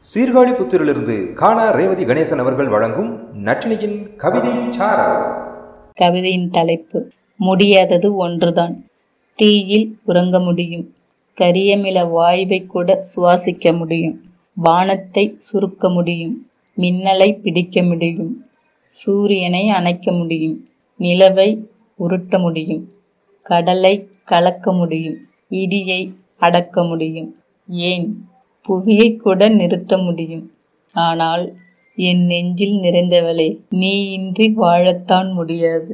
சீர்காழி புத்திரிலிருந்து காணா ரேவதி கணேசன் அவர்கள் வழங்கும் நட்டினியின் கவிதை கவிதையின் தலைப்பு முடியாதது ஒன்றுதான். தீயில் உறங்க முடியும். கரியமில வாய்வை கூட சுவாசிக்க முடியும். வானத்தை சுருக்க முடியும். மின்னலை பிடிக்க முடியும். சூரியனை அணைக்க முடியும். நிலவை உருட்ட முடியும். கடலை கலக்க முடியும். இடியை அடக்க முடியும். ஏன் புவியை கூட நிறுத்த முடியும். ஆனால் என் நெஞ்சில் நிறைந்தவளே நீ இன்றி வாழத்தான் முடியாது.